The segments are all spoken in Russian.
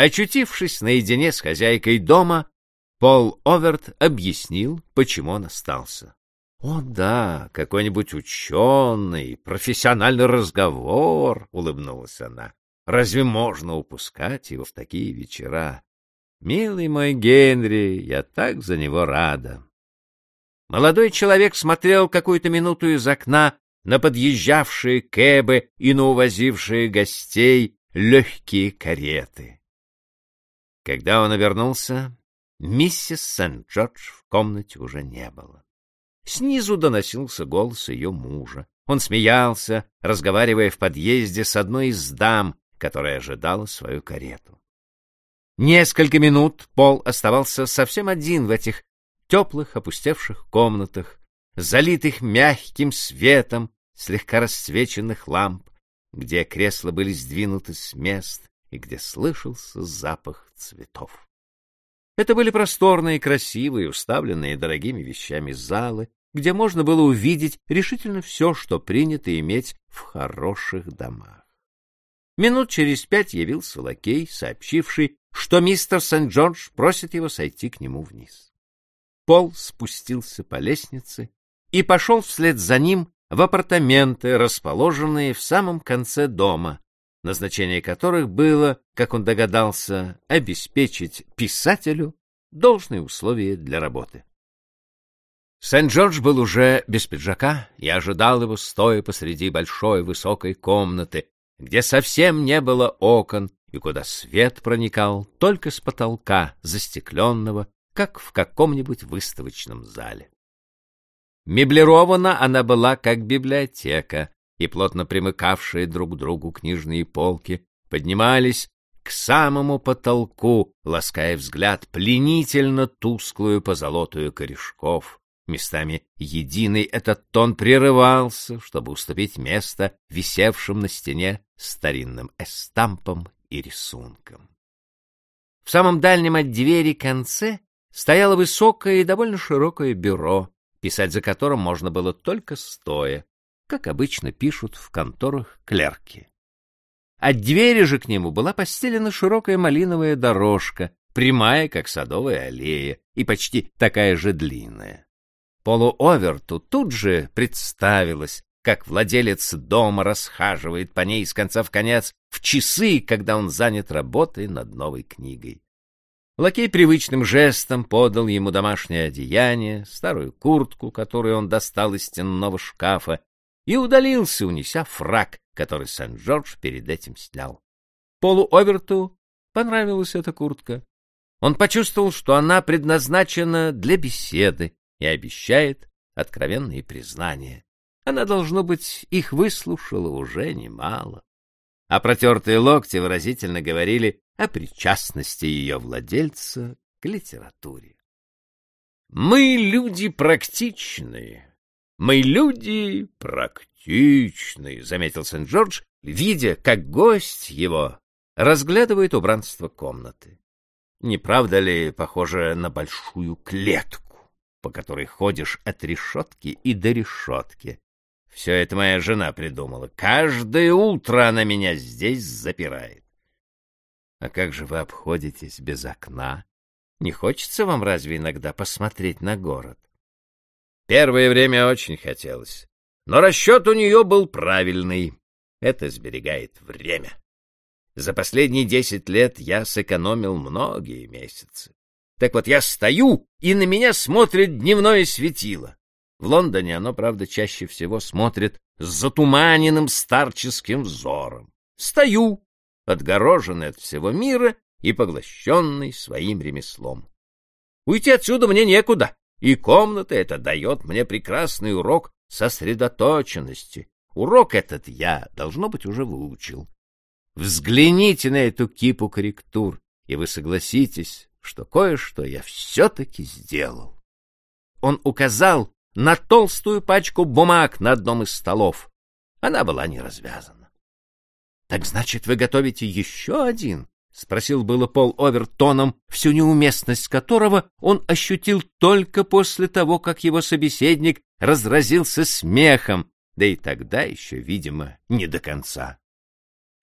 Очутившись наедине с хозяйкой дома, Пол Оверт объяснил, почему он остался. — О, да, какой-нибудь ученый, профессиональный разговор, — улыбнулась она. — Разве можно упускать его в такие вечера? Милый мой Генри, я так за него рада. Молодой человек смотрел какую-то минуту из окна на подъезжавшие кэбы и на увозившие гостей легкие кареты. Когда он обернулся, миссис Сент-Джордж в комнате уже не было. Снизу доносился голос ее мужа. Он смеялся, разговаривая в подъезде с одной из дам, которая ожидала свою карету. Несколько минут Пол оставался совсем один в этих теплых опустевших комнатах, залитых мягким светом слегка расцвеченных ламп, где кресла были сдвинуты с мест и где слышался запах цветов. Это были просторные, красивые, уставленные дорогими вещами залы, где можно было увидеть решительно все, что принято иметь в хороших домах. Минут через пять явился лакей, сообщивший, что мистер Сент-Джордж просит его сойти к нему вниз. Пол спустился по лестнице и пошел вслед за ним в апартаменты, расположенные в самом конце дома, назначение которых было, как он догадался, обеспечить писателю должные условия для работы. Сент-Джордж был уже без пиджака и ожидал его, стоя посреди большой высокой комнаты, где совсем не было окон и куда свет проникал только с потолка, застекленного, как в каком-нибудь выставочном зале. Меблирована она была как библиотека, и плотно примыкавшие друг к другу книжные полки поднимались к самому потолку, лаская взгляд пленительно тусклую позолотую корешков. Местами единый этот тон прерывался, чтобы уступить место висевшим на стене старинным эстампам и рисункам. В самом дальнем от двери конце стояло высокое и довольно широкое бюро, писать за которым можно было только стоя, как обычно пишут в конторах клерки. От двери же к нему была постелена широкая малиновая дорожка, прямая, как садовая аллея, и почти такая же длинная. Полу Оверту тут же представилось, как владелец дома расхаживает по ней с конца в конец в часы, когда он занят работой над новой книгой. Лакей привычным жестом подал ему домашнее одеяние, старую куртку, которую он достал из стенного шкафа, и удалился, унеся фраг, который Сент-Джордж перед этим снял. Полу Оверту понравилась эта куртка. Он почувствовал, что она предназначена для беседы и обещает откровенные признания. Она, должно быть, их выслушала уже немало. А протертые локти выразительно говорили о причастности ее владельца к литературе. «Мы люди практичные», мы люди практичные, — заметил Сент-Джордж, видя, как гость его разглядывает убранство комнаты. Не правда ли похоже на большую клетку, по которой ходишь от решетки и до решетки? Все это моя жена придумала. Каждое утро она меня здесь запирает. А как же вы обходитесь без окна? Не хочется вам разве иногда посмотреть на город? Первое время очень хотелось. Но расчет у нее был правильный. Это сберегает время. За последние десять лет я сэкономил многие месяцы. Так вот, я стою, и на меня смотрит дневное светило. В Лондоне оно, правда, чаще всего смотрит с затуманенным старческим взором. Стою, отгороженный от всего мира и поглощенный своим ремеслом. Уйти отсюда мне некуда. И комната эта дает мне прекрасный урок сосредоточенности. Урок этот я, должно быть, уже выучил. Взгляните на эту кипу корректур, и вы согласитесь, что кое-что я все-таки сделал. Он указал на толстую пачку бумаг на одном из столов. Она была не развязана. — Так значит, вы готовите еще один? — спросил было Пол Овертоном, всю неуместность которого он ощутил только после того, как его собеседник разразился смехом, да и тогда еще, видимо, не до конца.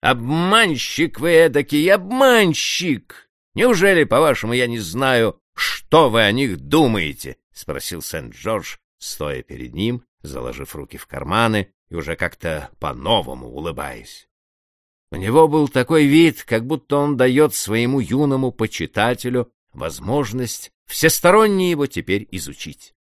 Обманщик вы эдакий, обманщик! Неужели, по-вашему, я не знаю, что вы о них думаете? — спросил Сент-Джордж, стоя перед ним, заложив руки в карманы и уже как-то по-новому улыбаясь. У него был такой вид, как будто он дает своему юному почитателю возможность всесторонне его теперь изучить.